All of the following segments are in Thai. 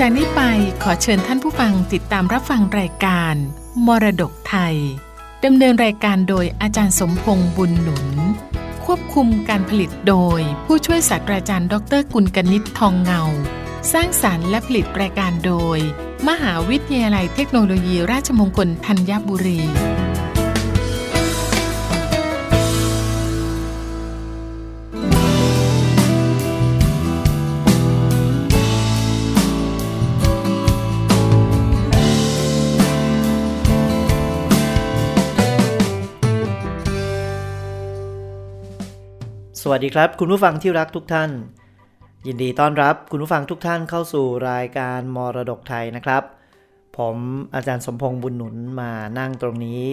จากนี้ไปขอเชิญท่านผู้ฟังติดตามรับฟังรายการ มรดกไทยดำเนินรายการโดยอาจารย์สมพงษ์บุญหนุน ควบคุมการผลิตโดย ผู้ช่วยศาสตราจารย์ดรกุลกนิษฐ์ทองเงา สร้างสารรค์และผลิตรายการโดย มหาวิทยาลัยเทคโนโลยีราชมงคลธัญบุรี สวัสดีครับ คุณผู้ฟังที่รักทุกท่าน ยินดีต้อนรับคุณผู้ฟังทุกท่านเข้าสู่รายการมรดกไทยนะครับ ผมอาจารย์สมพงษ์บุญหนุนมานั่งตรงนี้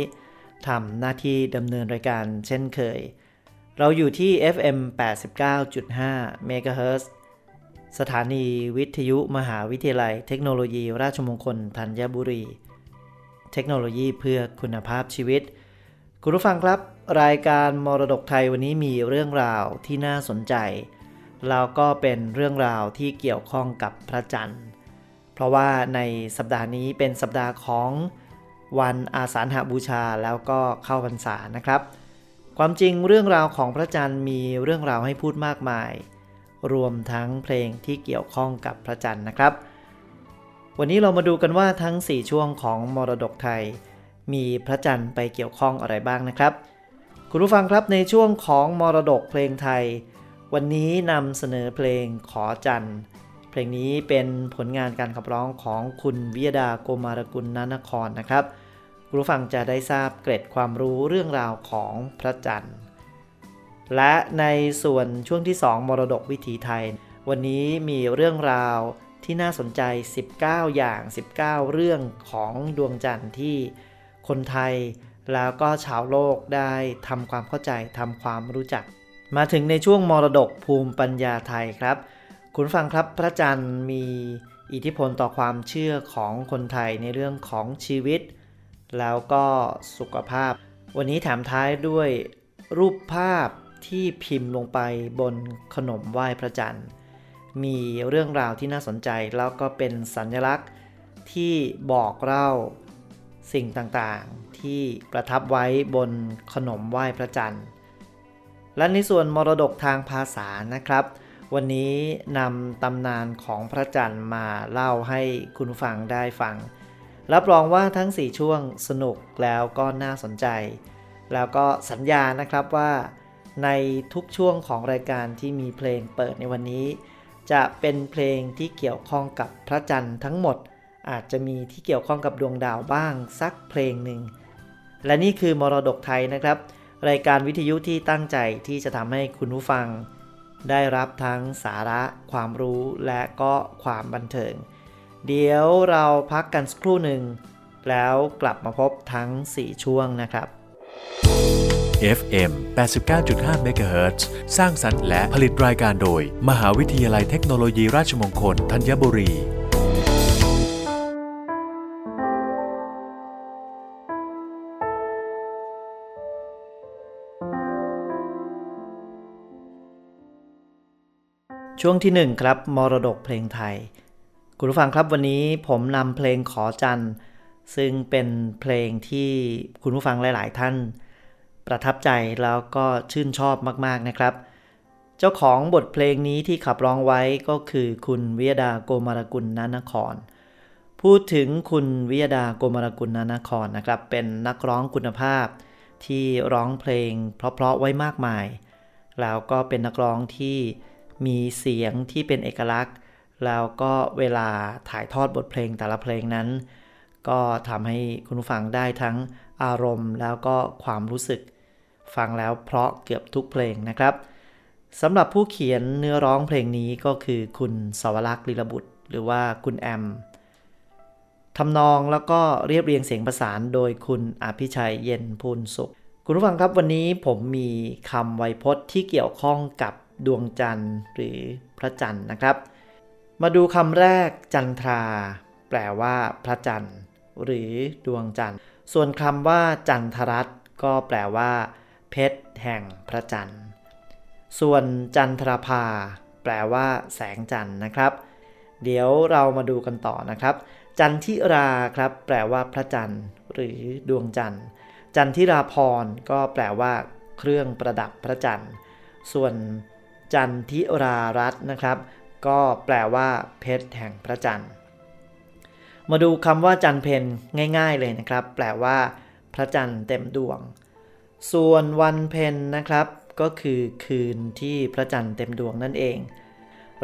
ทำหน้าที่ดำเนินรายการเช่นเคย เราอยู่ที่ FM 89.5 MHz สถานีวิทยุมหาวิทยาลัย เทคโนโลยี ราชมงคลธัญบุรี เทคโนโลยีเพื่อคุณภาพชีวิต คุณผู้ฟังครับ รายการมรดกไทยวันนี้มีเรื่องราวที่น่าสนใจ แล้วก็เป็นเรื่องราวที่เกี่ยวข้องกับพระจันทร์ เพราะว่าในสัปดาห์นี้เป็นสัปดาห์ของวันอาสาฬหบูชาแล้วก็เข้าพรรษานะครับ ความจริงเรื่องราวของพระจันทร์มีเรื่องราวให้พูดมากมาย รวมทั้งเพลงที่เกี่ยวข้องกับพระจันทร์นะครับ วันนี้เรามาดูกันว่าทั้ง 4 ช่วงของมรดกไทย มีพระจันทร์ไปเกี่ยวข้องอะไรบ้างนะครับ คุณผู้ฟังครับในช่วงของมรดกเพลงไทย วันนี้นำเสนอเพลงขอจันเพลงนี้เป็นผลงานการขับร้องของคุณวิยดาโกมารกุลนานครนะครับคุณผู้ฟังจะได้ทราบเกร็ดความรู้เรื่องราวของพระจันทร์ และในส่วนช่วงที่ 2 มรดกวิถีไทย วันนี้มีเรื่องราวที่น่าสนใจ 19 อย่าง 19 เรื่องของดวงจันทร์ที่คนไทย แล้วก็ชาวโลกได้ทำความเข้าใจทำความรู้จัก มาถึงในช่วงมรดกภูมิปัญญาไทยครับ คุณฟังครับพระจันทร์มีอิทธิพลต่อความเชื่อของคนไทยในเรื่องของชีวิต แล้วก็สุขภาพ วันนี้แถมท้ายด้วยรูปภาพที่พิมพ์ลงไปบนขนมไหว้พระจันทร์ มีเรื่องราวที่น่าสนใจแล้วก็เป็นสัญลักษณ์ที่บอกเล่าสิ่งต่าง ที่ประทับไว้บนขนมไหว้พระจันทร์ และในส่วนมรดกทางภาษานะครับ วันนี้นำตำนานของพระจันทร์มาเล่าให้คุณฟังได้ฟัง รับรองว่าทั้ง 4 ช่วงสนุกแล้วก็น่าสนใจ แล้วก็สัญญานะครับว่า ในทุกช่วงของรายการที่มีเพลงเปิดในวันนี้ จะเป็นเพลงที่เกี่ยวข้องกับพระจันทร์ทั้งหมดอาจจะมีที่เกี่ยวข้องกับดวงดาวบ้างสักเพลงหนึ่ง และนี่คือมรดกไทยนะครับ รายการวิทยุที่ตั้งใจที่จะทำให้คุณผู้ฟัง ได้รับทั้งสาระความรู้และก็ความบันเทิง เดี๋ยวเราพักกันสักครู่หนึ่ง แล้วกลับมาพบทั้ง 4 ช่วงนะครับ FM 89.5 MHz สร้างสรรค์และผลิตรายการโดย มหาวิทยาลัยเทคโนโลยีราชมงคลธัญบุรี ช่วงที่ 1 ครับมรดกเพลงไทย คุณผู้ฟังครับวันนี้ผมนำเพลงขอจันซึ่งเป็นเพลงที่คุณผู้ฟังหลาย ๆ ท่าน ประทับใจแล้วก็ชื่นชอบมาก ๆ นะครับ เจ้าของบทเพลงนี้ที่ขับร้องไว้ก็คือคุณวิยดาโกมารกุลนานคร พูดถึงคุณวิยดาโกมารกุลนานครนะครับ เป็นนักร้องคุณภาพ ที่ร้องเพลงเพราะ ๆ ไว้มากมาย แล้วก็เป็นนักร้องที่ มีเสียงที่เป็นเอกลักษณ์ แล้วก็เวลาถ่ายทอดบทเพลงแต่ละเพลงนั้น ก็ทำให้คุณผู้ฟังได้ทั้งอารมณ์แล้วก็ความรู้สึก ฟังแล้วเพราะเกือบทุกเพลงนะครับสำหรับผู้เขียนเนื้อร้องเพลงนี้ก็คือคุณสวรักษ์ลีลบุตร หรือว่าคุณแอมทำนองแล้วก็เรียบเรียงเสียงประสานโดยคุณอภิชัยเย็นพูนสุข คุณผู้ฟังครับวันนี้ผมมีคำไวยพจน์ที่เกี่ยวข้องกับ ดวงจันทร์หรือพระจันทร์นะครับ มาดูคำแรกจันทรา แปลว่าพระจันทร์ หรือดวงจันทร์ ส่วนคำว่า จันทรัตก็แปลว่า เพชรแห่งพระจันทร์ ส่วนจันทรภา แปลว่า แสงจันทร์นะครับ เดี๋ยวเรามาดูกันต่อนะครับ จันทิราครับ แปลว่าพระจันทร์ หรือดวงจันทร์ จันทิราพรก็แปลว่า เครื่องประดับพระจันทร์ ส่วน จันทิรารัตน์นะครับ ก็แปลว่า เพชรแห่งพระจันทร์ มาดูคำว่าจันเพนง่าย ๆเลยนะครับ แปลว่า พระจันทร์เต็มดวง ส่วนวันเพนนะครับ ก็คือคืนที่พระจันทร์เต็มดวงนั่นเอง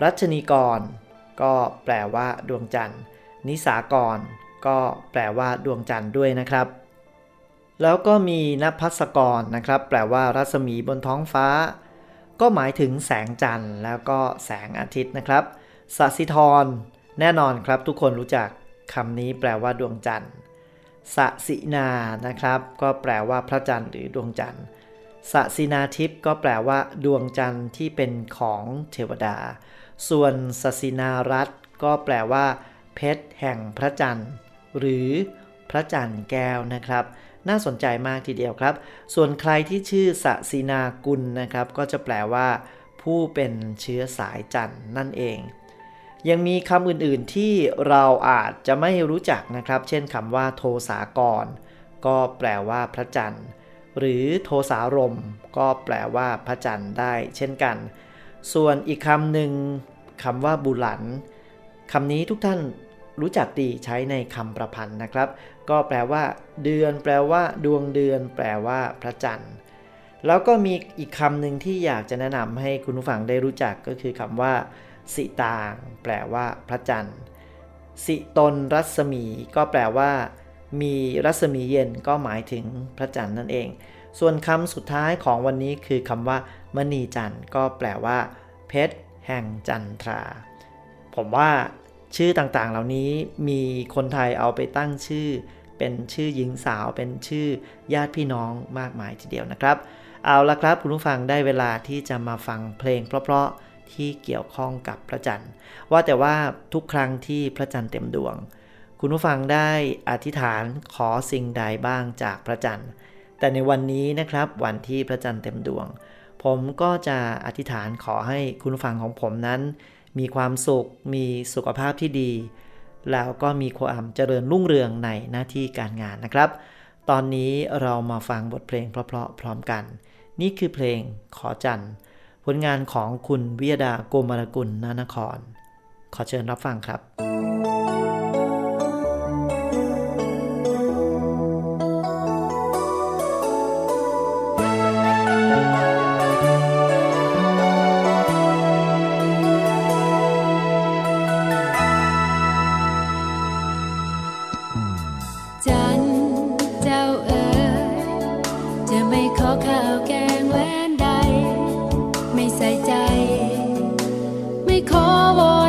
รัชนีกร ก็แปลว่า ดวงจันทร์ นิสากร ก็แปลว่า ดวงจันทร์ด้วยนะครับแล้วก็มีนภัสกรนะครับ แปลว่ารัศมีบนท้องฟ้า ก็หมายถึงแสงจันทร์แล้วก็แสงอาทิตย์นะครับสัสิธร แน่นอนครับทุกคนรู้จักคำนี้แปลว่าดวงจันทร์สสินานะครับ ก็แปลว่าพระจันทร์หรือดวงจันทร์สสินาทิพย์ก็แปลว่า ดวงจันทร์ที่เป็นของเทวดา ส่วนสสินารัตก็แปลว่า เพชรแห่งพระจันทร์ หรือพระจันทร์แก้วนะครับ น่าสนใจมากทีเดียวครับ ส่วนใครที่ชื่อสสินากุลนะครับ ก็จะแปลว่า ผู้เป็นเชื้อสายจันทร์นั่นเอง ยังมีคำอื่นๆที่เราอาจจะไม่รู้จักนะครับ เช่นคำว่า โทสากร ก็แปลว่าพระจันทร์ หรือโทสารม ก็แปลว่าพระจันทร์ได้ เช่นกัน ส่วนอีกคำหนึ่งคำว่าบุหลันคำนี้ทุกท่านรู้จักดีใช้ในคำประพันธ์นะครับ ก็แปลว่า เดือน แปลว่า ดวงเดือน แปลว่า พระจันทร์ แล้วก็มีอีกคำหนึ่งที่อยากจะแนะนำให้คุณผู้ฟังได้รู้จักก็คือคำว่า สิตาง แปลว่า พระจันทร์ สิตนรัศมี ก็แปลว่า มีรัศมีเย็นก็หมายถึงพระจันทร์นั่นเอง ส่วนคำสุดท้ายของวันนี้คือคำว่า มณีจันทร์ ก็แปลว่า เพชรแห่งจันทรา ผมว่าชื่อต่างๆ เหล่านี้มีคนไทยเอาไปตั้งชื่อ เป็นชื่อหญิงสาว เป็นชื่อญาติพี่น้องมากมายทีเดียวนะครับ เอาละครับคุณผู้ฟังได้เวลาที่จะมาฟังเพลงเพราะๆที่เกี่ยวข้องกับพระจันทร์ ว่าแต่ว่าทุกครั้งที่พระจันทร์เต็มดวง คุณผู้ฟังได้อธิษฐานขอสิ่งใดบ้างจากพระจันทร์ แต่ในวันนี้นะครับวันที่พระจันทร์เต็มดวง ผมก็จะอธิษฐานขอให้คุณฟังของผมนั้น มีความสุข มีสุขภาพที่ดี แล้วก็มีความเจริญรุ่งเรืองในหน้าที่การงานนะครับ ตอนนี้เรามาฟังบทเพลงเพราะๆพร้อมกัน นี่คือเพลงขอจันผลงานของคุณวิยดาโกมารกุลนานคร ขอเชิญรับฟังครับ ขอข้าวแกงแหวนใด ไม่ใส่ใจ ไม่ขอวอน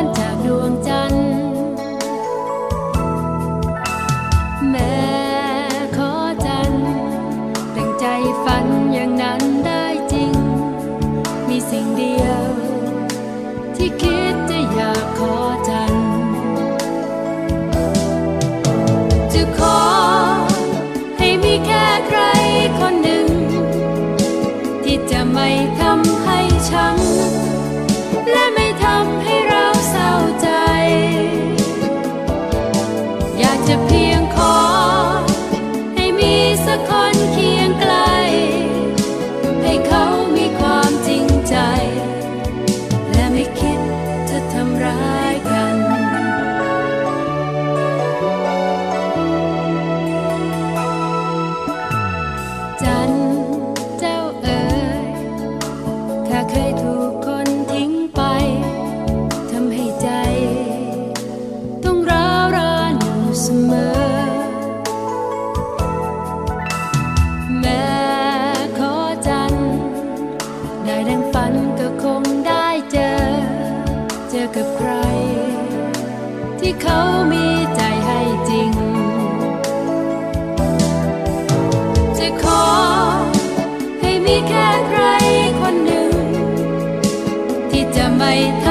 My.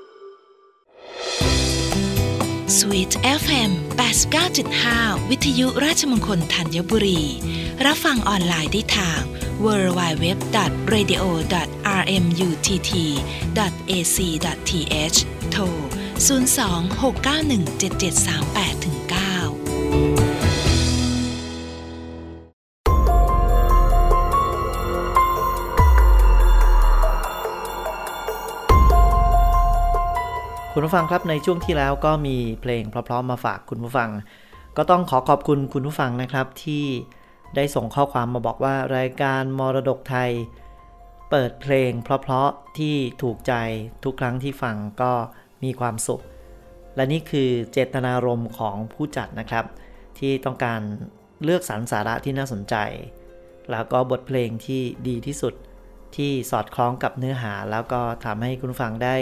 Sweet FM 89.5 วิทยุราชมงคลธัญบุรี รับฟังออนไลน์ได้ทาง www.radio.rmutt.ac.th โทร 02-691-7738-9 คุณผู้ฟังครับในช่วงที่แล้วก็มีเพลงเพราะๆมาฝากคุณผู้ฟัง ก็ต้องขอขอบคุณคุณผู้ฟังนะครับที่ได้ส่งข้อความมาบอกว่ารายการมรดกไทย เปิดเพลงเพราะๆที่ถูกใจทุกครั้งที่ฟังก็มีความสุข และนี่คือเจตนารมณ์ของผู้จัดนะครับ ที่ต้องการเลือกสรรสาระที่น่าสนใจ แล้วก็บทเพลงที่ดีที่สุดที่สอดคล้องกับเนื้อหา แล้วก็ทำให้คุณฟังได้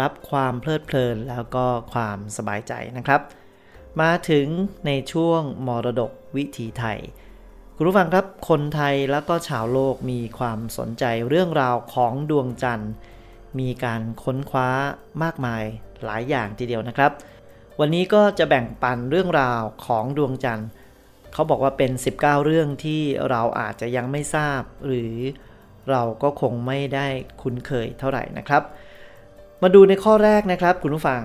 รับความเพลิดเพลินแล้วก็ความสบายใจนะครับ มาถึงในช่วงมรดกวิถีไทย คุณผู้ฟังครับคนไทยแล้วก็ชาวโลกมีความสนใจเรื่องราวของดวงจันทร์ มีการค้นคว้ามากมายหลายอย่างทีเดียวนะครับ วันนี้ก็จะแบ่งปันเรื่องราวของดวงจันทร์เขาบอกว่าเป็น 19 เรื่องที่เราอาจจะยังไม่ทราบ หรือเราก็คงไม่ได้คุ้นเคยเท่าไหร่นะครับ มาดูในข้อแรกนะครับคุณผู้ฟัง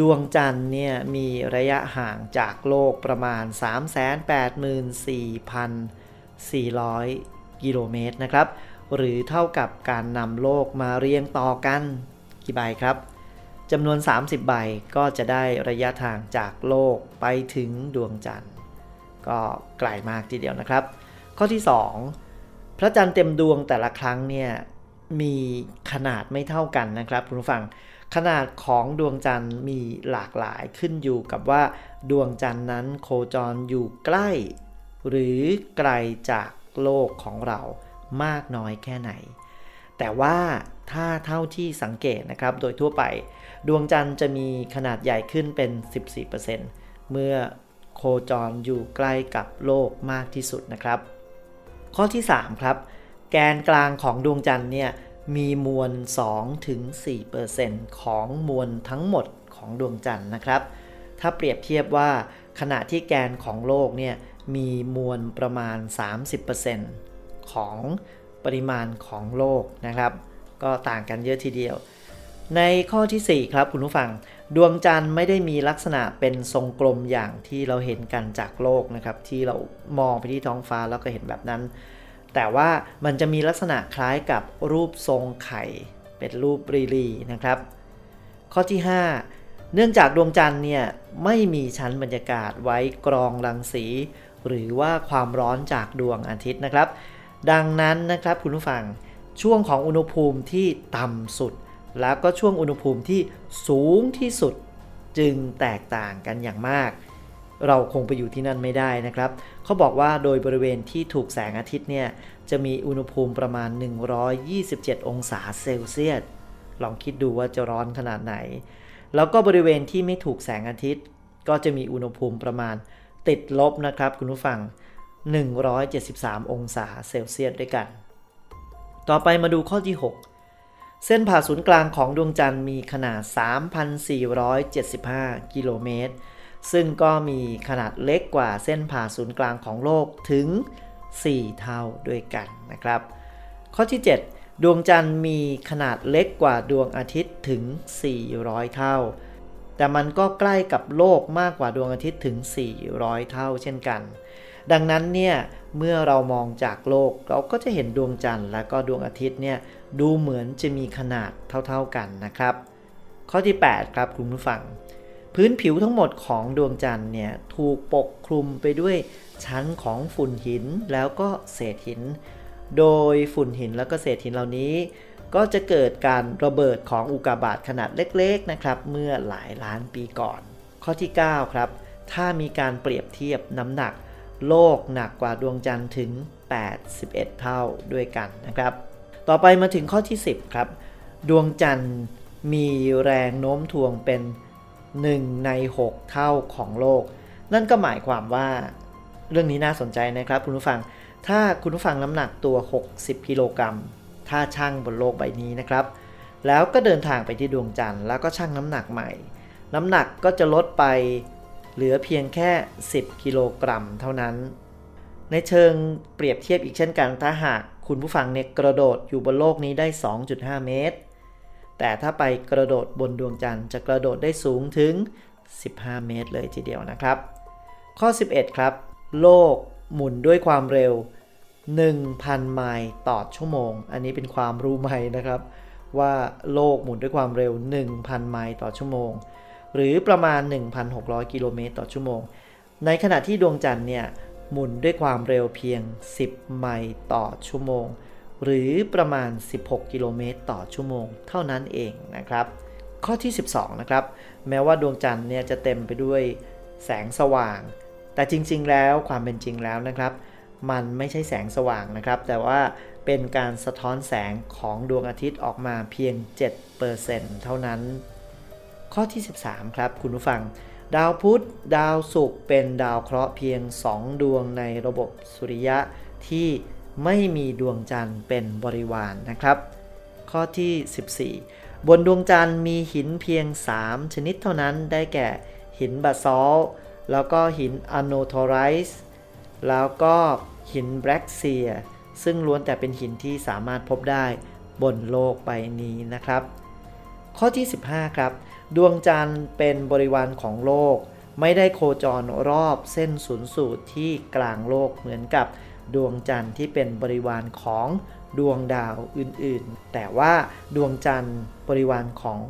ดวงจันทร์เนี่ยมีระยะห่างจากโลกประมาณ 384,400 กิโลเมตรนะครับ หรือเท่ากับการนำโลกมาเรียงต่อกันกี่ใบครับจำนวน 30 ใบก็จะได้ระยะทางจากโลกไปถึงดวงจันทร์ ก็ไกลมากทีเดียวนะครับ ข้อที่ 2 พระจันทร์เต็มดวงแต่ละครั้งเนี่ย มีขนาดไม่เท่ากันนะครับคุณผู้ฟังขนาดของดวงจันทร์มีหลากหลายขึ้นอยู่กับว่าดวงจันทร์นั้นโคจรอยู่ใกล้ หรือไกลจากโลกของเรามากน้อยแค่ไหน แต่ว่าถ้าเท่าที่สังเกตนะครับโดยทั่วไป ดวงจันทร์จะมีขนาดใหญ่ขึ้นเป็น 14%เมื่อโคจรอยู่ใกล้กับโลกมากที่สุดนะครับ ข้อที่ 3 ครับ แกนกลางของดวงจันทร์เนี่ยมีมวล 2-4%ของมวลทั้งหมดของดวงจันทร์นะครับ ถ้าเปรียบเทียบว่าขณะที่แกนของโลกเนี่ยมีมวลประมาณ 30%ของปริมาณของโลกนะครับ ก็ต่างกันเยอะทีเดียว ในข้อที่ 4 ครับคุณผู้ฟัง ดวงจันทร์ไม่ได้มีลักษณะเป็นทรงกลมอย่างที่เราเห็นกันจากโลกนะครับ ที่เรามองไปที่ท้องฟ้าแล้วก็เห็นแบบนั้น แต่ว่ามันจะมีลักษณะคล้ายกับรูปทรงไข่ เป็นรูปรีลีนะครับ ข้อที่ 5 เนื่องจากดวงจันทร์เนี่ยไม่มีชั้นบรรยากาศไว้กรองรังสี หรือว่าความร้อนจากดวงอาทิตย์นะครับ ดังนั้นนะครับคุณผู้ฟังช่วงของอุณหภูมิที่ต่ำสุด แล้วก็ช่วงอุณหภูมิที่สูงที่สุดจึงแตกต่างกันอย่างมาก เราคงไปอยู่ที่นั่นไม่ได้นะครับ เขาบอกว่าโดยบริเวณที่ถูกแสงอาทิตย์เนี่ย จะมีอุณหภูมิประมาณ 127 องศาเซลเซียส ลองคิดดูว่าจะร้อนขนาดไหน แล้วก็บริเวณที่ไม่ถูกแสงอาทิตย์ ก็จะมีอุณหภูมิประมาณติดลบนะครับคุณผู้ฟัง 173 องศาเซลเซียสด้วยกัน ต่อไปมาดูข้อที่ 6 เส้นผ่าศูนย์กลางของดวงจันทร์มีขนาด 3,475 กิโลเมตร ซึ่งก็มีขนาดเล็กกว่าเส้นผ่าศูนย์กลางของโลกถึง 4 เท่าด้วยกันนะครับ ข้อที่ 7 ดวงจันทร์มีขนาดเล็กกว่าดวงอาทิตย์ถึง 400 เท่า แต่มันก็ใกล้กับโลกมากกว่าดวงอาทิตย์ถึง 400 เท่าเช่นกัน ดังนั้นเนี่ยเมื่อเรามองจากโลกเราก็จะเห็นดวงจันทร์และก็ดวงอาทิตย์เนี่ยดูเหมือนจะมีขนาดเท่าๆกันนะครับ ข้อที่ 8 ครับคุณผู้ฟัง พื้นผิวทั้งหมดของดวงจันทร์เนี่ยถูกปกคลุมไปด้วยชั้นของฝุ่นหินแล้วก็เศษหิน โดยฝุ่นหินแล้วก็เศษหินเหล่านี้ ก็จะเกิดการระเบิดของอุกกาบาตขนาดเล็กๆนะครับ เมื่อหลายล้านปีก่อน ข้อที่ 9 ครับ ถ้ามีการเปรียบเทียบน้ำหนัก โลกหนักกว่าดวงจันทร์ถึง 81 เท่าด้วยกันนะครับ ต่อไปมาถึงข้อที่ 10 ครับ ดวงจันทร์มีแรงโน้มถ่วงเป็น 1 ใน 6 เท่าของโลก นั่นก็หมายความว่าเรื่องนี้น่าสนใจนะครับคุณผู้ฟัง ถ้าคุณผู้ฟังน้ำหนักตัว 60 กิโลกรัม ถ้าช่างบนโลกใบนี้นะครับ แล้วก็เดินทางไปที่ดวงจันทร์แล้วก็ชั่งน้ำหนักใหม่ น้ำหนักก็จะลดไปเหลือเพียงแค่ 10 กิโลกรัมเท่านั้น ในเชิงเปรียบเทียบอีกเช่นกันถ้าหากคุณผู้ฟังเนี่ยกระโดดอยู่บนโลกนี้ได้ 2.5 เมตร แต่ถ้าไปกระโดดบนดวงจันทร์จะกระโดดได้สูงถึง 15 เมตรเลยทีเดียวนะครับ ข้อ 11 ครับ โลกหมุนด้วยความเร็ว 1,000 ไมล์ต่อชั่วโมง อันนี้เป็นความรู้ใหม่นะครับ ว่าโลกหมุนด้วยความเร็ว 1,000 ไมล์ต่อชั่วโมง หรือประมาณ 1,600 กิโลเมตรต่อชั่วโมง ในขณะที่ดวงจันทร์เนี่ยหมุนด้วยความเร็วเพียง 10 ไมล์ต่อชั่วโมง หรือประมาณ 16 กิโลเมตรต่อชั่วโมงเท่านั้นเองนะครับ ข้อที่ 12 นะครับ แม้ว่าดวงจันทร์เนี่ยจะเต็มไปด้วยแสงสว่าง แต่จริง ๆ แล้วความเป็นจริงแล้วนะครับ มันไม่ใช่แสงสว่างนะครับ แต่ว่าเป็นการสะท้อนแสงของดวงอาทิตย์ออกมาเพียง 7%เท่านั้น ข้อที่ 13 ครับ คุณผู้ฟัง ดาวพุธดาวศุกร์เป็นดาวเคราะห์เพียง 2 ดวงในระบบสุริยะที่ ไม่มีดวงจันทร์เป็นบริวารนะครับ ข้อที่ 14 บนดวงจันทร์มีหินเพียง 3 ชนิดเท่านั้นได้แก่หินบะซอลต์แล้วก็หิน anorthosite แล้วก็หิน breccia ซึ่งล้วนแต่เป็นหินที่สามารถพบได้บนโลกใบนี้นะครับ ข้อที่ 15 ครับ ดวงจันทร์เป็นบริวารของโลก ไม่ได้โคจรรอบเส้นศูนย์สูตรที่กลางโลกเหมือนกับ ดวงจันทร์ที่เป็นบริวารของดวงดาวอื่นๆ แต่ว่าดวงจันทร์บริวารของ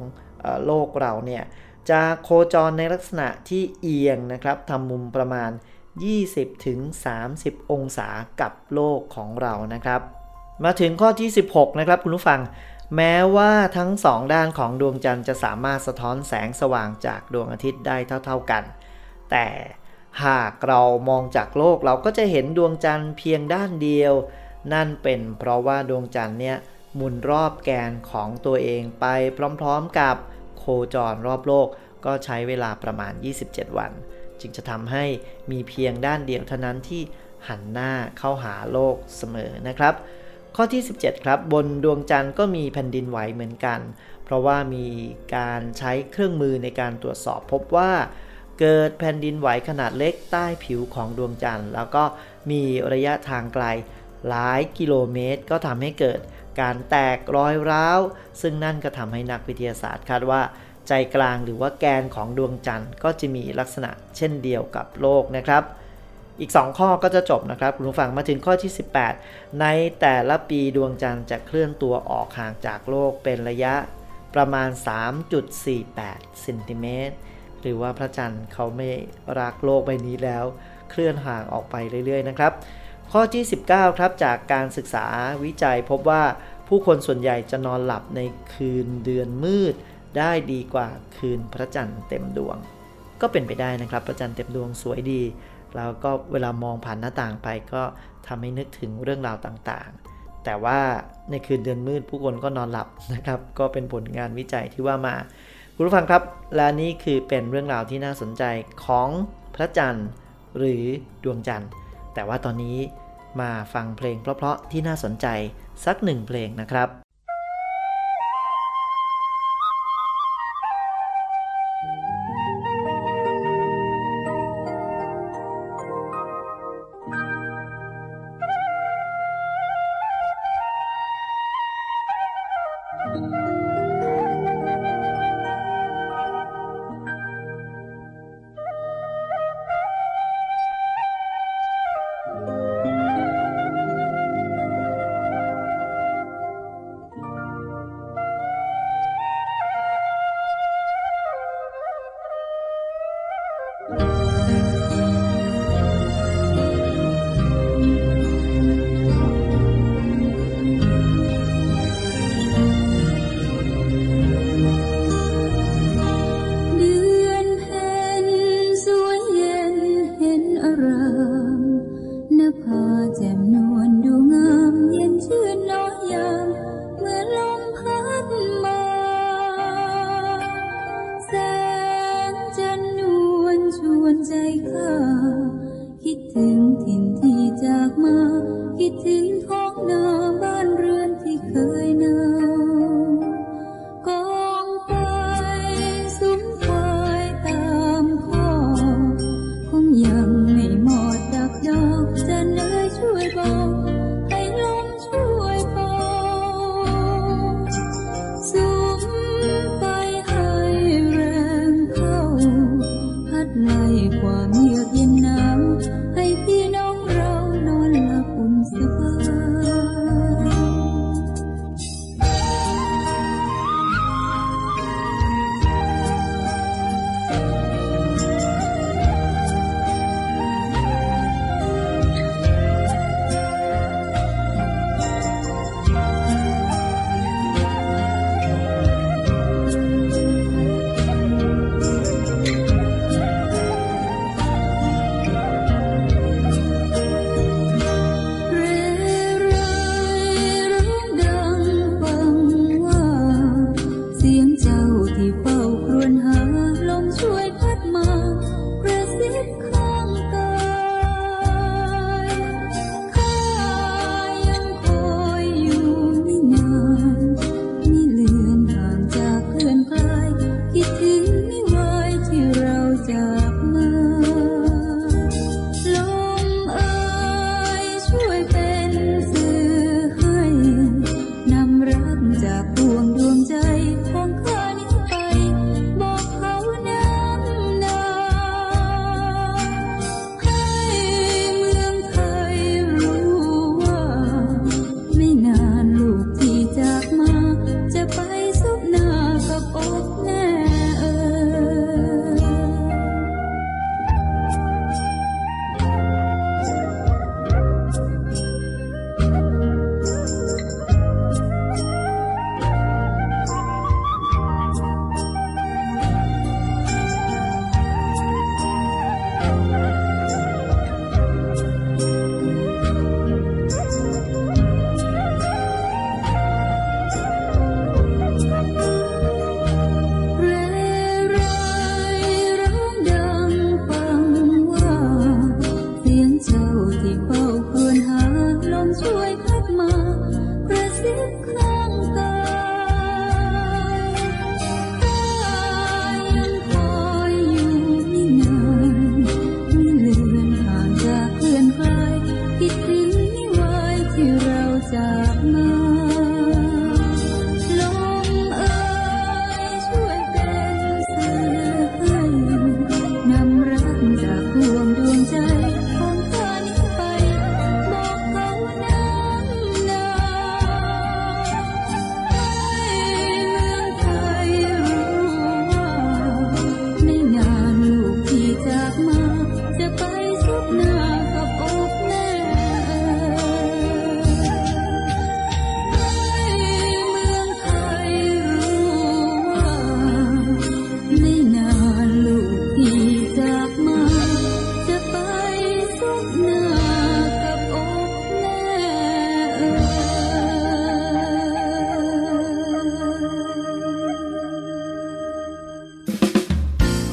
โลกเราเนี่ยจะโคจรในลักษณะที่เอียงนะครับทำมุมประมาณ 20-30 องศากับโลกของเรานะครับ มาถึงข้อที่ 16 นะครับคุณผู้ฟัง แม้ว่าทั้งสองด้านของดวงจันทร์จะสามารถสะท้อนแสงสว่างจากดวงอาทิตย์ได้เท่า ๆกัน แต่ หากเรามองจากโลกเราก็จะเห็นดวงจันทร์เพียงด้านเดียว นั่นเป็นเพราะว่าดวงจันทร์เนี่ยหมุนรอบแกนของตัวเองไปพร้อมๆกับโคจรรอบโลกก็ใช้เวลาประมาณ 27 วัน จึงจะทำให้มีเพียงด้านเดียวเท่านั้นที่หันหน้าเข้าหาโลกเสมอนะครับ ข้อที่ 17 ครับ บนดวงจันทร์ก็มีแผ่นดินไหวเหมือนกัน เพราะว่ามีการใช้เครื่องมือในการตรวจสอบพบว่า เกิดแผ่นดินไหวขนาดเล็กใต้ผิวของดวงจันทร์ แล้วก็มีระยะทางไกลหลายกิโลเมตร ก็ทำให้เกิดการแตกรอยร้าว ซึ่งนั่นก็ทำให้นักวิทยาศาสตร์คาดว่า ใจกลางหรือว่าแกนของดวงจันทร์ ก็จะมีลักษณะเช่นเดียวกับโลกนะครับอีก 2 ข้อก็จะจบนะครับ คุณผู้ฟังมาถึงข้อที่ 18 ในแต่ละปีดวงจันทร์จะเคลื่อนตัวออกห่างจากโลกเป็นระยะประมาณ 3.48เซนติเมตร หรือว่าพระจันทร์เขาไม่รักโลกใบนี้แล้ว เคลื่อนห่างออกไปเรื่อยๆนะครับ ข้อที่ 19 ครับจากการศึกษาวิจัยพบว่าผู้คนส่วนใหญ่จะนอนหลับในคืนเดือนมืด ได้ดีกว่าคืนพระจันทร์เต็มดวง ก็เป็นไปได้นะครับ พระจันทร์เต็มดวงสวยดี แล้วก็เวลามองผ่านหน้าต่างไปก็ทำให้นึกถึงเรื่องราวต่างๆ แต่ว่าในคืนเดือนมืดผู้คนก็นอนหลับนะครับ ก็เป็นผลงานวิจัยที่ว่ามา คุณผู้ฟังครับ และนี่คือเป็นเรื่องราวที่น่าสนใจของพระจันทร์หรือดวงจันทร์ แต่ว่าตอนนี้มาฟังเพลงเพราะๆที่น่าสนใจสักหนึ่งเพลงนะครับ 微光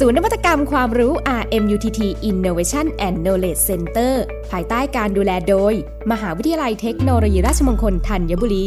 ศูนย์นวัตกรรมความรู้ RMUTT Innovation and Knowledge Center ภายใต้การดูแลโดย มหาวิทยาลัยเทคโนโลยีราชมงคลธัญบุรี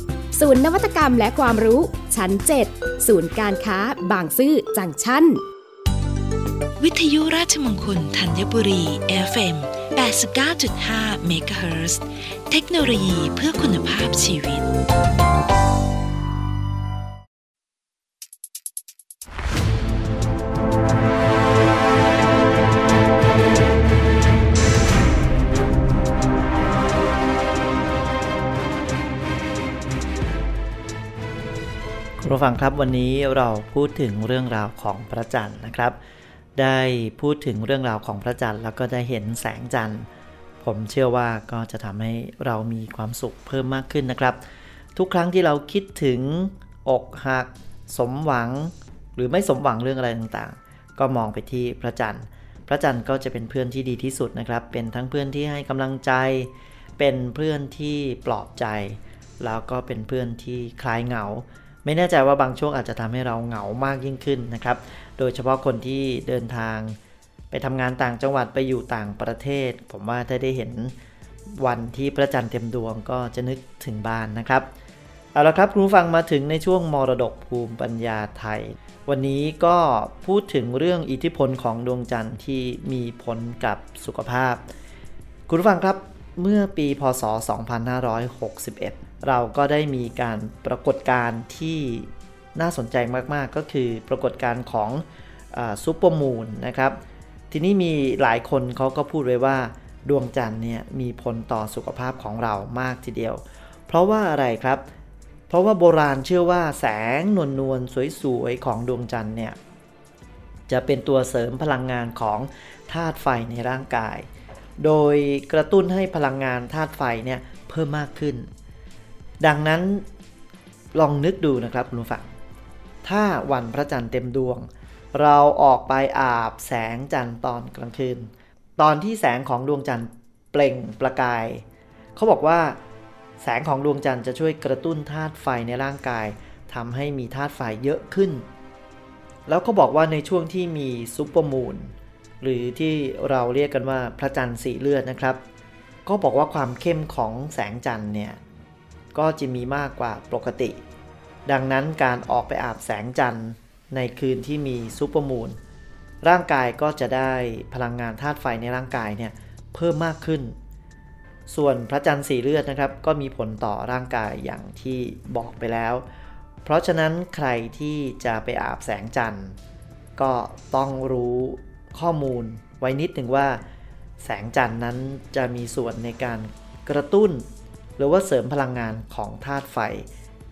ศูนย์นวัตกรรมและความรู้ ชั้น 7 ศูนย์การค้า บางซื่อจังชั้น วิทยุราชมงคลธัญบุรี FM 89.5 MHz เทคโนโลยีเพื่อคุณภาพชีวิต ผู้ฟังครับวันนี้เราพูดถึงเรื่องราวของพระจันทร์นะครับ ได้พูดถึงเรื่องราวของพระจันทร์แล้วก็ได้เห็นแสงจันทร์ ผมเชื่อว่าก็จะทำให้เรามีความสุขเพิ่มมากขึ้นนะครับ ทุกครั้งที่เราคิดถึงอกหัก สมหวัง หรือไม่สมหวังเรื่องอะไรต่างๆ ก็มองไปที่พระจันทร์ พระจันทร์ก็จะเป็นเพื่อนที่ดีที่สุดนะครับ เป็นทั้งเพื่อนที่ให้กำลังใจ เป็นเพื่อนที่ปลอบใจ แล้วก็เป็นเพื่อนที่คลายเหงา ไม่แน่ใจว่าบางช่วงอาจจะทำให้เราเหงามากยิ่งขึ้นนะครับ โดยเฉพาะคนที่เดินทาง ไปทำงานต่างจังหวัดไปอยู่ต่างประเทศ ผมว่าถ้าได้เห็นวันที่พระจันทร์เต็มดวงก็จะนึกถึงบ้านนะครับ เอาละครับคุณผู้ฟังมาถึงในช่วงมรดกภูมิปัญญาไทย วันนี้ก็พูดถึงเรื่องอิทธิพลของดวงจันทร์ที่มีผลกับสุขภาพ คุณผู้ฟังครับเมื่อปีพศ 2561 เราก็ได้มีการปรากฏการณ์ที่น่าสนใจมาก ๆ ก็คือปรากฏการณ์ของซูเปอร์มูนนะครับ ทีนี้มีหลายคนเขาก็พูดไว้ว่าดวงจันทร์เนี่ยมีผลต่อสุขภาพของเรามากทีเดียว เพราะว่าอะไรครับ เพราะว่าโบราณเชื่อว่าแสงนวลนวลสวยๆของดวงจันทร์เนี่ยจะเป็นตัวเสริมพลังงานของธาตุไฟในร่างกาย โดยกระตุ้นให้พลังงานธาตุไฟเนี่ยเพิ่มมากขึ้น ดังนั้นลองนึกดูนะครับคุณผู้ฟัง ถ้าวันพระจันทร์เต็มดวง เราออกไปอาบแสงจันทร์ตอนกลางคืน ตอนที่แสงของดวงจันทร์เปล่งประกาย เขาบอกว่า แสงของดวงจันทร์จะช่วยกระตุ้นธาตุไฟในร่างกายทำให้มีธาตุไฟเยอะขึ้น แล้วเขาบอกว่าในช่วงที่มีซุปเปอร์มูนหรือที่เราเรียกกันว่าพระจันทร์สีเลือดนะครับ ก็บอกว่าความเข้มของแสงจันทร์เนี่ย ก็จะมีมากกว่าปกติ ดังนั้นการออกไปอาบแสงจันทร์ในคืนที่มีซุปเปอร์มูนร่างกายก็จะได้พลังงานธาตุไฟในร่างกายเนี่ยเพิ่มมากขึ้น ส่วนพระจันทร์สีเลือดนะครับก็มีผลต่อร่างกายอย่างที่บอกไปแล้ว เพราะฉะนั้นใครที่จะไปอาบแสงจันทร์ ก็ต้องรู้ข้อมูลไว้นิดหนึ่งว่า แสงจันทร์นั้นจะมีส่วนในการกระตุ้น รือว่าเสริมพลังงานของธาตุไฟ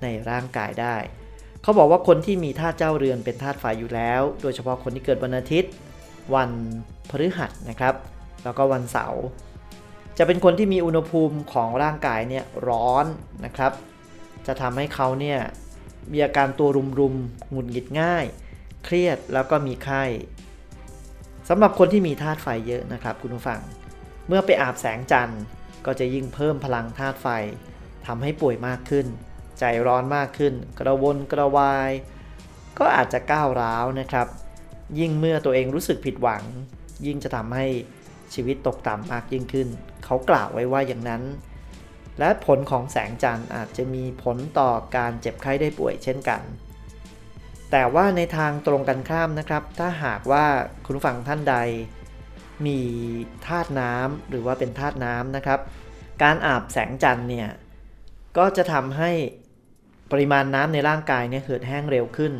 ในร่างกายได้ เขาบอกว่าคนที่มีธาตุเจ้าเรือนเป็นธาตุไฟอยู่แล้ว โดยเฉพาะคนที่เกิดวันอาทิตย์ วันพฤหัสนะครับ แล้วก็วันเสาร์จะเป็นคนที่มีอุณหภูมิของร่างกายเนี่ยร้อนนะครับ จะทำให้เขาเนี่ยมีอาการตัวรุมๆหงุดหงิดง่าย เครียดแล้วก็มีไข้สำหรับคนที่มีธาตุไฟเยอะนะครับ คุณผู้ฟัง เมื่อไปอาบแสงจันทร์ ก็จะยิ่งเพิ่มพลังธาตุไฟทำให้ป่วยมากขึ้น ใจร้อนมากขึ้น กระวนกระวาย ก็อาจจะก้าวร้าวนะครับ ยิ่งเมื่อตัวเองรู้สึกผิดหวัง ยิ่งจะทำให้ชีวิตตกต่ำมากยิ่งขึ้น เขากล่าวไว้ว่าอย่างนั้น และผลของแสงจันทร์อาจจะมีผลต่อการเจ็บไข้ได้ป่วยเช่นกัน แต่ว่าในทางตรงกันข้ามนะครับ ถ้าหากว่าคุณผู้ฟังท่านใด มีธาตุน้ำหรือว่าเป็นธาตุน้ำนะครับ การอาบแสงจันทร์เนี่ยก็จะทำให้ปริมาณน้ำในร่างกายเนี่ยเหือดแห้งเร็วขึ้น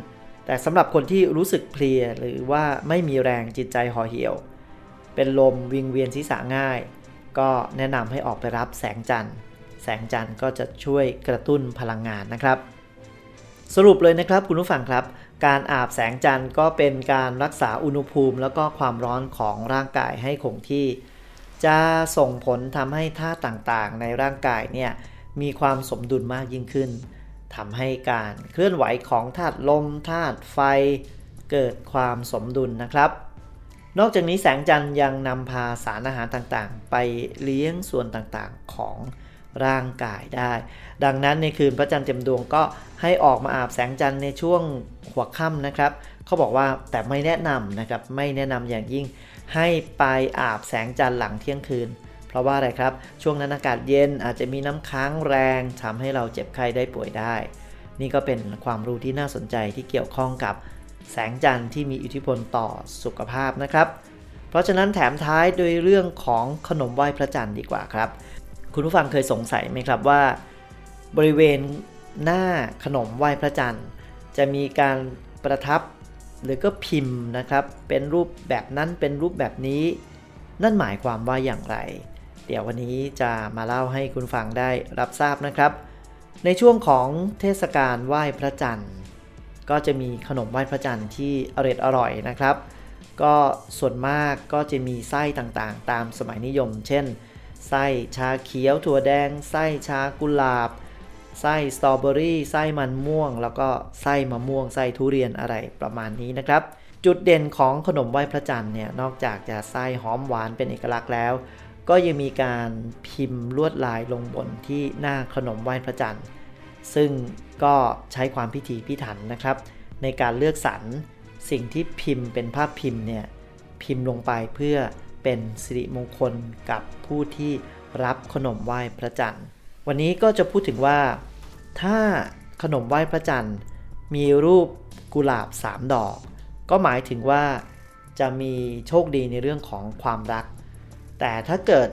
แต่สำหรับคนที่รู้สึกเพลียหรือว่าไม่มีแรงจิตใจห่อเหี่ยว เป็นลมวิงเวียนศีรษะง่าย ก็แนะนำให้ออกไปรับแสงจันทร์ แสงจันทร์ก็จะช่วยกระตุ้นพลังงานนะครับ สรุปเลยนะครับคุณผู้ฟังครับ การอาบแสงจันทร์ก็เป็นการรักษาอุณหภูมิ แล้วก็ความร้อนของร่างกายให้คงที่ จะส่งผลทำให้ธาตุต่างๆ ในร่างกายเนี่ยมีความสมดุลมากยิ่งขึ้นทำให้การเคลื่อนไหวของธาตุลมธาตุไฟ เกิดความสมดุลนะครับ นอกจากนี้แสงจันทร์ยังนำพาสารอาหารต่างๆ ไปเลี้ยงส่วนต่างๆของ ร่างกายได้ ดังนั้นในคืนพระจันทร์เต็มดวงก็ให้ออกมาอาบแสงจันทร์ในช่วงหัวค่ำนะครับเขาบอกว่าแต่ไม่แนะนำนะครับไม่แนะนำอย่างยิ่ง ให้ไปอาบแสงจันทร์หลังเที่ยงคืน เพราะว่าอะไรครับ ช่วงนั้นอากาศเย็นอาจจะมีน้ำค้างแรงทำให้เราเจ็บไข้ได้ป่วยได้ นี่ก็เป็นความรู้ที่น่าสนใจที่เกี่ยวข้องกับแสงจันทร์ที่มีอิทธิพลต่อสุขภาพนะครับ เพราะฉะนั้นแถมท้ายโดยเรื่องของขนมไหว้พระจันทร์ดีกว่าครับ คุณผู้ฟังเคยสงสัยไหมครับว่า บริเวณหน้าขนมไหว้พระจันทร์ จะมีการประทับหรือก็พิมพ์นะครับ เป็นรูปแบบนั้นเป็นรูปแบบนี้ นั่นหมายความว่าอย่างไร เดี๋ยววันนี้จะมาเล่าให้คุณฟังได้รับทราบนะครับ ในช่วงของเทศกาลไหว้พระจันทร์ ก็จะมีขนมไหว้พระจันทร์ที่อร่อยอร่อยนะครับ ก็ส่วนมากก็จะมีไส้ต่างๆ ตามสมัยนิยม เช่น ไส้ชาเขียวถั่วแดง ไส้ชากุหลาบ ไส้สตรอเบอรี่ ไส้มันม่วง แล้วก็ไส้มะม่วง ไส้ทุเรียนอะไรประมาณนี้นะครับ จุดเด่นของขนมไหว้พระจันทร์เนี่ย นอกจากจะไส้หอมหวานเป็นเอกลักษณ์แล้ว ก็ยังมีการพิมพ์ลวดลายลงบนที่หน้าขนมไหว้พระจันทร์ ซึ่งก็ใช้ความพิถีพิถันนะครับ ในการเลือกสรรสิ่งที่พิมพ์เป็นภาพพิมพ์เนี่ยพิมพ์ลงไปเพื่อ เป็นสิริมงคลกับผู้ที่รับขนมไหว้พระจันทร์ วันนี้ก็จะพูดถึงว่า ถ้าขนมไหว้พระจันทร์ มีรูปกุหลาบ 3 ดอก ก็หมายถึงว่าจะมีโชคดีในเรื่องของความรัก แต่ถ้าเกิด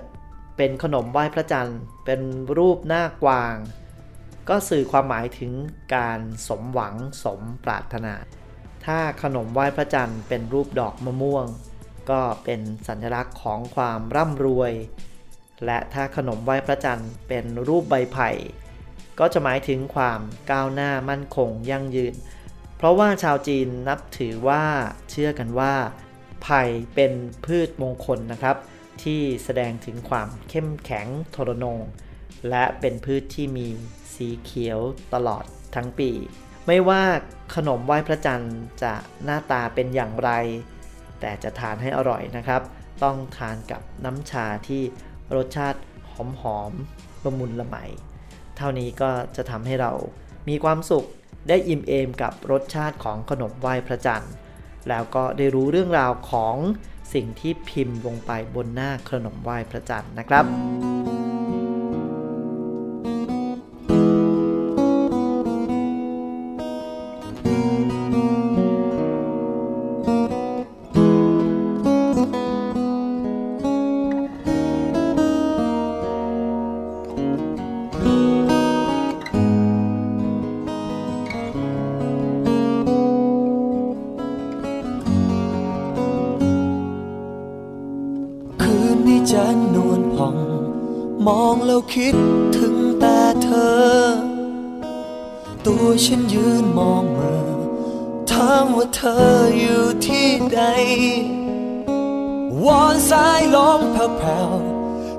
เป็นขนมไหว้พระจันทร์ เป็นรูปหน้ากวาง ก็สื่อความหมายถึงการสมหวังสมปรารถนา ถ้าขนมไหว้พระจันทร์เป็นรูปดอกมะม่วง ก็เป็นสัญลักษณ์ของความร่ำรวย และถ้าขนมไหว้พระจันทร์เป็นรูปใบไผ่ ก็จะหมายถึงความก้าวหน้ามั่นคงยั่งยืน เพราะว่าชาวจีนนับถือว่าเชื่อกันว่า ไผ่เป็นพืชมงคลนะครับ ที่แสดงถึงความเข้มแข็งทรนง และเป็นพืชที่มีสีเขียวตลอดทั้งปี ไม่ว่าขนมไหว้พระจันทร์จะหน้าตาเป็นอย่างไร แต่จะทานให้อร่อยนะครับ ต้องทานกับน้ำชาที่รสชาติหอมๆละมุนละไมเท่านี้ก็จะทำให้เรามีความสุขได้อิ่มเอมกับรสชาติของขนมไหว้พระจันทร์ แล้วก็ได้รู้เรื่องราวของสิ่งที่พิมพ์ลงไปบนหน้าขนมไหว้พระจันทร์นะครับ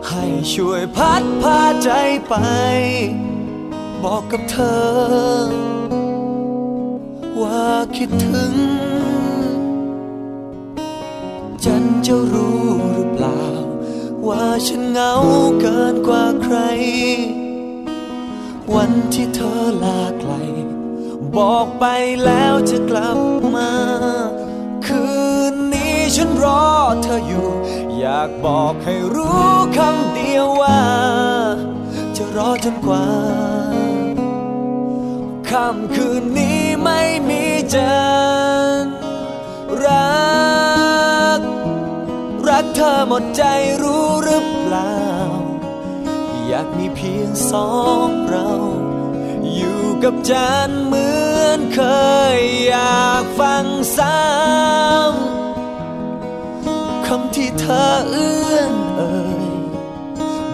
ให้ช่วยพัดพาใจไป บอกกับเธอ ว่าคิดถึง จันจะรู้หรือเปล่า ว่าฉันเหงาเกินกว่าใคร วันที่เธอลาไกล บอกไปแล้วจะกลับมา คืนนี้ฉันรอเธออยู่ อยากบอกให้รู้คำเดียวว่า จะรอจนกว่าค่ำคืนนี้ไม่มีจันรัก รักเธอหมดใจรู้หรือเปล่า อยากมีเพียงสองเรา อยู่กับจันเหมือนเคยอยากฟังซ้ำ คำที่เธอเอื้อนเอ่ย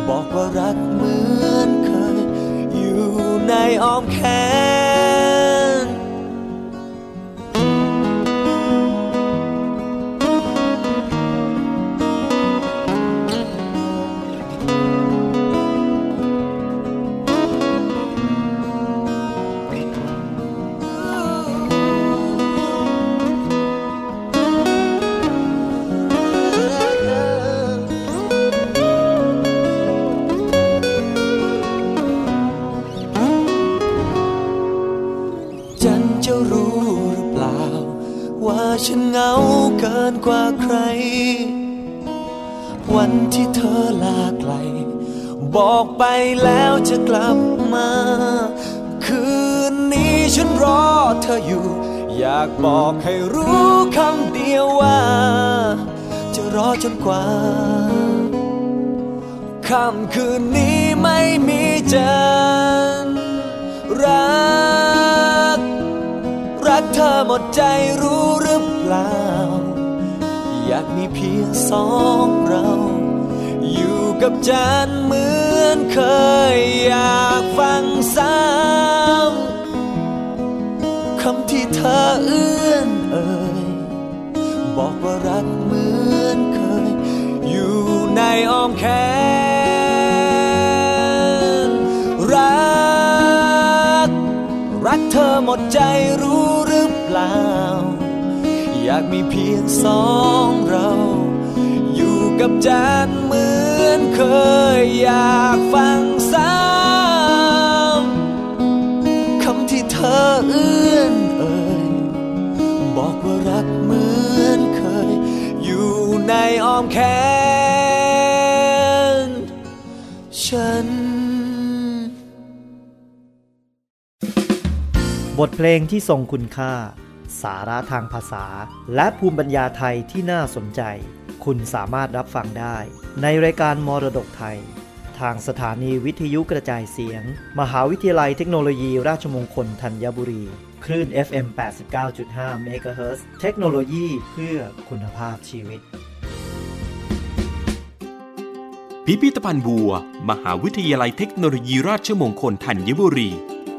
บอกว่ารักเหมือนเคย อยู่ในอ้อมแขน จันจะรู้หรือเปล่า ว่าฉันเหงาเกินกว่าใคร วันที่เธอลาไกล บอกไปแล้วจะกลับมา คืนนี้ฉันรอเธออยู่ อยากบอกให้รู้คำเดียวว่า จะรอจนกว่าค่ำคืนนี้ไม่มีจันทร์รัก รักเธอหมดใจรู้หรือเปล่า อยากมีเพียงสองเรา อยู่กับจันเหมือนเคยอยากฟังซ้ำคำที่เธอเอื้อนเอ่ยบอกว่ารักเหมือนเคย อยู่ในอ้อมแขนากมีเพียงสองเรา อยู่กับจันเหมือนเคยอยากฟังซ้ำคำที่เธอเอื้อนเอ่ยบอกว่ารักเหมือนเคย อยู่ในอ้อมแขนฉันบทเพลงที่ทรงคุณค่า สาระทางภาษา และภูมิปัญญาไทยที่น่าสนใจ คุณสามารถรับฟังได้ ในรายการมรดกไทย ทางสถานีวิทยุกระจายเสียง มหาวิทยาลัยเทคโนโลยีราชมงคลธัญบุรี คลื่น FM 89.5 MHz เทคโนโลยีเพื่อคุณภาพชีวิต พิพิธภัณฑ์บัว มหาวิทยาลัยเทคโนโลยีราชมงคลธัญบุรี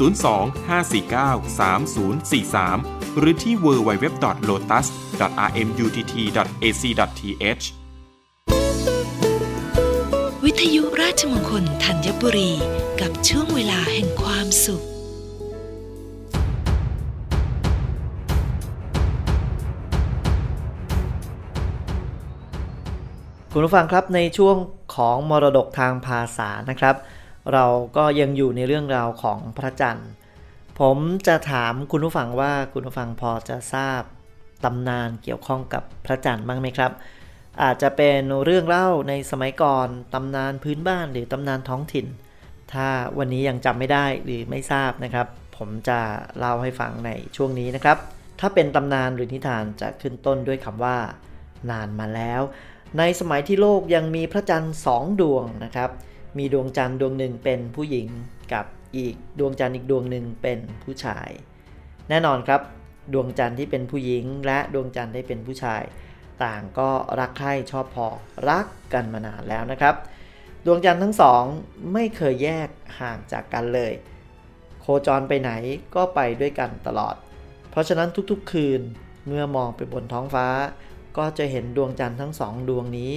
02-549-3043 หรือที่ www.lotus.rmutt.ac.th วิทยุราชมงคลธัญบุรีกับช่วงเวลาแห่งความสุขคุณผู้ฟังครับในช่วงของมรดกทางภาษานะครับ เราก็ยังอยู่ในเรื่องราวของพระจันทร์ ผมจะถามคุณผู้ฟังว่าคุณผู้ฟังพอจะทราบตำนานเกี่ยวข้องกับพระจันทร์บ้างไหมครับ อาจจะเป็นเรื่องเล่าในสมัยก่อนตำนานพื้นบ้านหรือตำนานท้องถิ่น ถ้าวันนี้ยังจำไม่ได้หรือไม่ทราบนะครับ ผมจะเล่าให้ฟังในช่วงนี้นะครับ ถ้าเป็นตำนานหรือนิทานจะขึ้นต้นด้วยคำว่า นานมาแล้ว ในสมัยที่โลกยังมีพระจันทร์สองดวงนะครับ มีดวงจันทร์ดวงหนึ่งเป็นผู้หญิงกับอีกดวงจันทร์อีกดวงหนึ่งเป็นผู้ชาย แน่นอนครับ ดวงจันทร์ที่เป็นผู้หญิง และดวงจันทร์ที่เป็นผู้ชาย ต่างก็รักใคร่ชอบพอรักกันมานานแล้วนะครับ ดวงจันทร์ทั้งสองไม่เคยแยกห่างจากกันเลย โคจรไปไหนก็ไปด้วยกันตลอด เพราะฉะนั้นทุกๆคืนเมื่อมองไปบนท้องฟ้า ก็จะเห็นดวงจันทร์ทั้งสองดวงนี้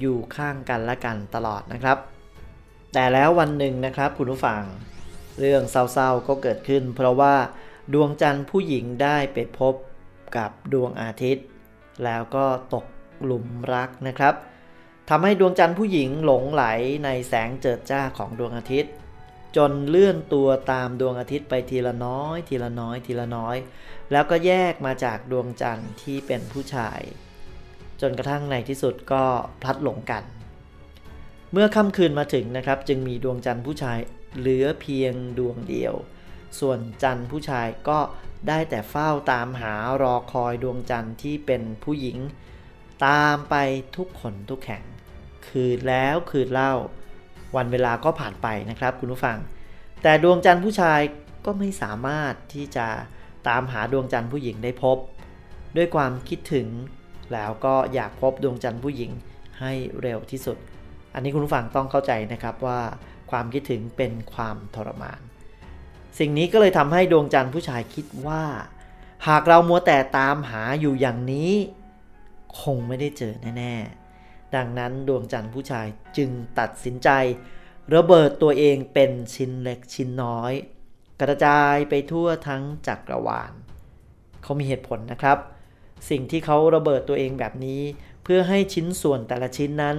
อยู่ข้างกันและกันตลอดนะครับ แต่แล้ววันหนึ่งนะครับคุณผู้ฟัง เรื่องเศร้าๆก็เกิดขึ้น เพราะว่าดวงจันทร์ผู้หญิงได้ไปพบกับดวงอาทิตย์ แล้วก็ตกหลุมรักนะครับทำให้ดวงจันทร์ผู้หญิงหลงไหลในแสงเจิดจ้าของดวงอาทิตย์ จนเลื่อนตัวตามดวงอาทิตย์ไปทีละน้อย ทีละน้อย ทีละน้อย แล้วก็แยกมาจากดวงจันทร์ที่เป็นผู้ชาย จนกระทั่งในที่สุดก็พลัดหลงกัน เมื่อค่ำคืนมาถึงนะครับ จึงมีดวงจันทร์ผู้ชายเหลือเพียงดวงเดียว ส่วนจันทร์ผู้ชายก็ได้แต่เฝ้าตามหารอคอยดวงจันทร์ที่เป็นผู้หญิง ตามไปทุกคนทุกแห่งคืนแล้วคืนเล่า วันเวลาก็ผ่านไปนะครับคุณผู้ฟัง แต่ดวงจันทร์ผู้ชายก็ไม่สามารถที่จะตามหาดวงจันทร์ผู้หญิงได้พบ ด้วยความคิดถึงแล้วก็อยากพบดวงจันทร์ผู้หญิงให้เร็วที่สุด อันนี้คุณผู้ฟังต้องเข้าใจนะครับว่าความคิดถึงเป็นความทรมาน สิ่งนี้ก็เลยทำให้ดวงจันทร์ผู้ชายคิดว่า หากเรามัวแต่ตามหาอยู่อย่างนี้ คงไม่ได้เจอแน่ๆ ดังนั้นดวงจันทร์ผู้ชายจึงตัดสินใจระเบิดตัวเองเป็นชิ้นเล็กชิ้นน้อย กระจายไปทั่วทั้งจักรวาลเขามีเหตุผลนะครับ สิ่งที่เขาระเบิดตัวเองแบบนี้ เพื่อให้ชิ้นส่วนแต่ละชิ้นนั้น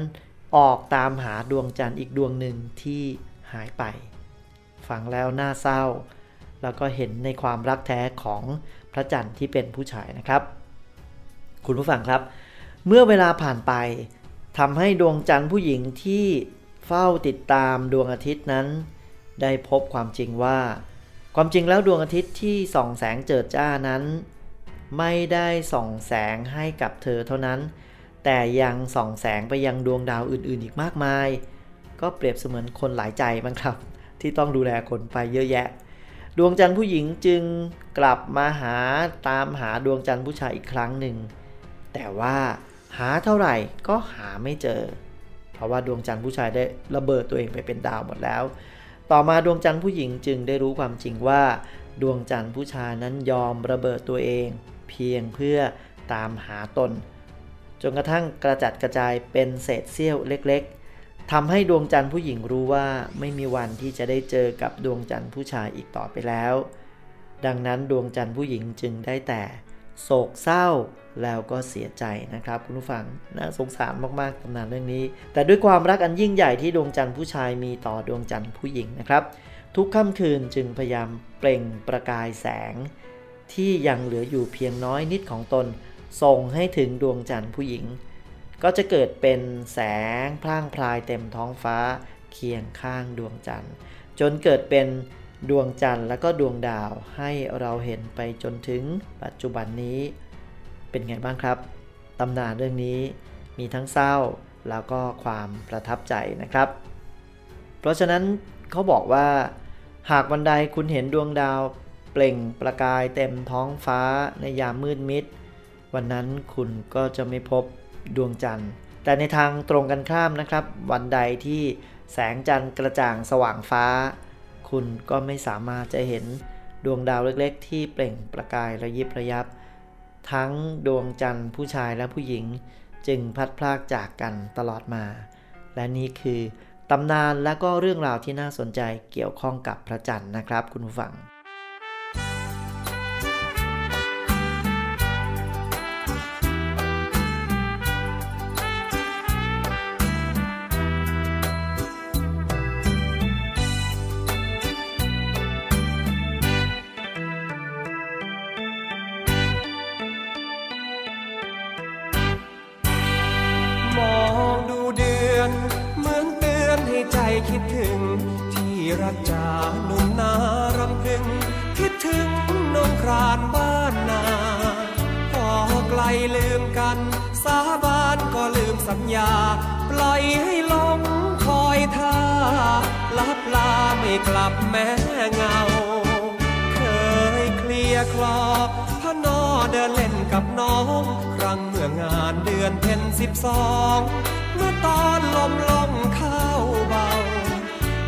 ออกตามหาดวงจันทร์อีกดวงหนึ่งที่หายไป ฟังแล้วน่าเศร้า แล้วก็เห็นในความรักแท้ของพระจันทร์ที่เป็นผู้ชายนะครับ คุณผู้ฟังครับ เมื่อเวลาผ่านไปทำให้ดวงจันทร์ผู้หญิงที่เฝ้าติดตามดวงอาทิตย์นั้น ได้พบความจริงว่า ความจริงแล้วดวงอาทิตย์ที่ส่องแสงเจิดจ้านั้น ไม่ได้ส่องแสงให้กับเธอเท่านั้น แต่ยังส่องแสงไปยังดวงดาวอื่นๆ อีกมากมาย ก็เปรียบเสมือนคนหลายใจบ้างครับ ที่ต้องดูแลคนไปเยอะแยะ ดวงจันทร์ผู้หญิงจึงกลับมาหาตามหาดวงจันทร์ผู้ชายอีกครั้งหนึ่ง แต่ว่าหาเท่าไหร่ก็หาไม่เจอ เพราะว่าดวงจันทร์ผู้ชายได้ระเบิดตัวเองไปเป็นดาวหมดแล้ว ต่อมาดวงจันทร์ผู้หญิงจึงได้รู้ความจริงว่า ดวงจันทร์ผู้ชายนั้นยอมระเบิดตัวเอง เพียงเพื่อตามหาตน จนกระทั่งกระจัดกระจายเป็นเศษเสี้ยวเล็กๆทำให้ดวงจันทร์ผู้หญิงรู้ว่าไม่มีวันที่จะได้เจอกับดวงจันทร์ผู้ชายอีกต่อไปแล้ว ดังนั้นดวงจันทร์ผู้หญิงจึงได้แต่ โศกเศร้าแล้วก็เสียใจนะครับคุณผู้ฟังน่าสงสารมากๆตำนานเรื่องนี้ แต่ด้วยความรักอันยิ่งใหญ่ที่ดวงจันทร์ผู้ชายมีต่อดวงจันทร์ผู้หญิงนะครับ ทุกค่ำคืนจึงพยายามเปล่งประกายแสง ที่ยังเหลืออยู่เพียงน้อยนิดของตน ส่งให้ถึงดวงจันทร์ผู้หญิง ก็จะเกิดเป็นแสงพร่างพรายเต็มท้องฟ้าเคียงข้างดวงจันทร์ จนเกิดเป็นดวงจันทร์และก็ดวงดาวให้เราเห็นไปจนถึงปัจจุบันนี้เป็นไงบ้างครับตำนานเรื่องนี้มีทั้งเศร้าแล้วก็ความประทับใจนะครับ เพราะฉะนั้นเขาบอกว่า หากวันใดคุณเห็นดวงดาว เปล่งประกายเต็มท้องฟ้าในยามมืดมิด วันนั้นคุณก็จะไม่พบดวงจันทร์ แต่ในทางตรงกันข้ามนะครับ วันใดที่แสงจันทร์กระจ่างสว่างฟ้า คุณก็ไม่สามารถจะเห็นดวงดาวเล็กๆ ที่เปล่งประกายระยิบระยับ ทั้งดวงจันทร์ผู้ชายและผู้หญิงจึงพัดพลากจากกันตลอดมา และนี่คือตำนานและก็เรื่องราวที่น่าสนใจเกี่ยวข้องกับพระจันทร์นะครับคุณผู้ฟัง สิบสองเมื่อตอนลมลมข้าเบา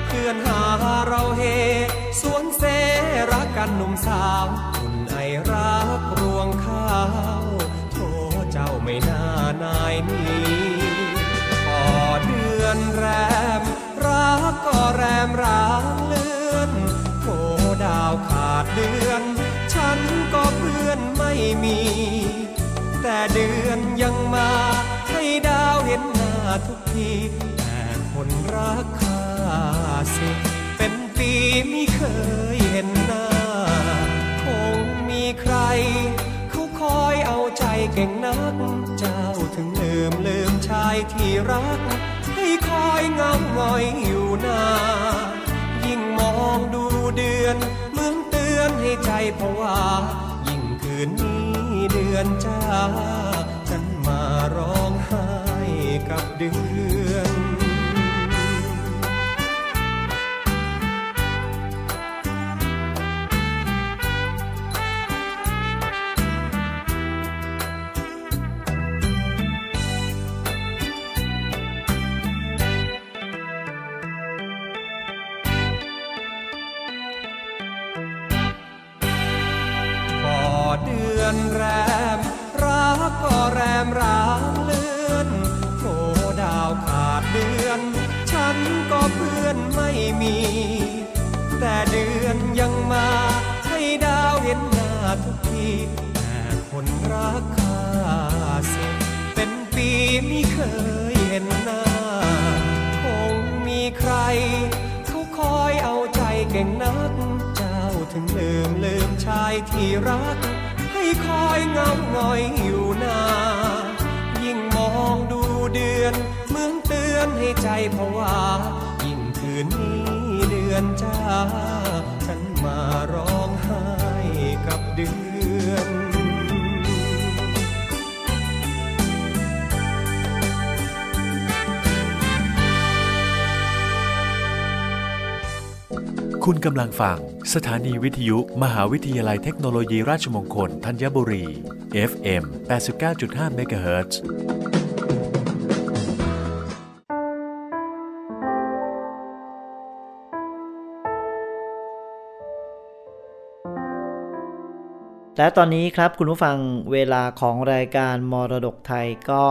เพื่อนหาเราเฮ สวนเสรักกันหนุ่มสาวคุณไอรักรวงข้าวโทเจ้าไม่น่านายนี้พอเดือนแรม รักก็แรมรางเลือนโผดาวขาดเดือน ฉันก็เพื่อนไม่มี แต่เดือนยังมา แต่คนรักข้าสิเป็นปีไม่เคยเห็นหน้า คงมีใคร เขาคอยเอาใจเก่งนัก เจ้าถึงลืมลืมชายที่รัก ให้คอยเงาหงอยอยู่นายิ่งมองดูเดือนเหมือนเตือนให้ใจผวายิ่งคืนนี้เดือนจ้าฉันมาร้อง กับเดือน รัก ให้คอยเงาหงอยอยู่นานยิ่งมองดูเดือนเหมือนเตือนให้ใจผวายิ่งคืนนี้เดือนจ้า คุณกำลังฟัง สถานีวิทยุ มหาวิทยาลัยเทคโนโลยีราชมงคลธัญบุรี FM 89.5 MHz และตอนนี้ครับคุณผู้ฟังเวลาของรายการมรดกไทยก็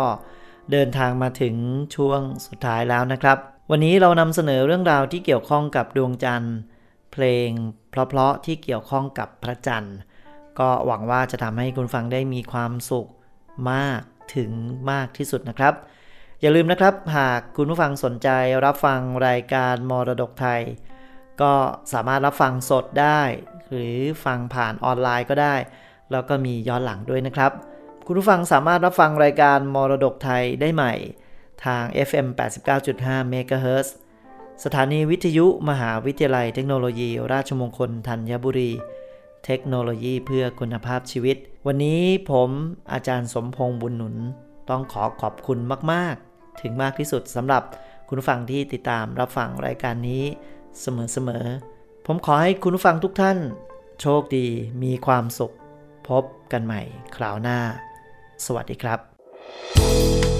เดินทางมาถึงช่วงสุดท้ายแล้วนะครับ วันนี้เรานำเสนอเรื่องราวที่เกี่ยวข้องกับดวงจันทร์ เพลงเพราะๆที่เกี่ยวข้องกับพระจันทร์ ก็หวังว่าจะทำให้คุณฟังได้มีความสุขมากถึงมากที่สุดนะครับ อย่าลืมนะครับ หากคุณผู้ฟังสนใจรับฟังรายการมรดกไทย ก็สามารถรับฟังสดได้ หรือฟังผ่านออนไลน์ก็ได้ แล้วก็มีย้อนหลังด้วยนะครับ คุณผู้ฟังสามารถรับฟังรายการมรดกไทยได้ใหม่ ทาง FM 89.5 MHz สถานีวิทยุมหาวิทยาลัยเทคโนโลยี ราชมงคลธัญบุรี เทคโนโลยีเพื่อคุณภาพชีวิต วันนี้ผมอาจารย์สมพงษ์บุญหนุน ต้องขอขอบคุณมาก ๆ ถึงมากที่สุดสำหรับคุณฟังที่ติดตามรับฟังรายการนี้เสมอ ๆ ผมขอให้คุณฟังทุกท่าน โชคดีมีความสุข พบกันใหม่คราวหน้า สวัสดีครับ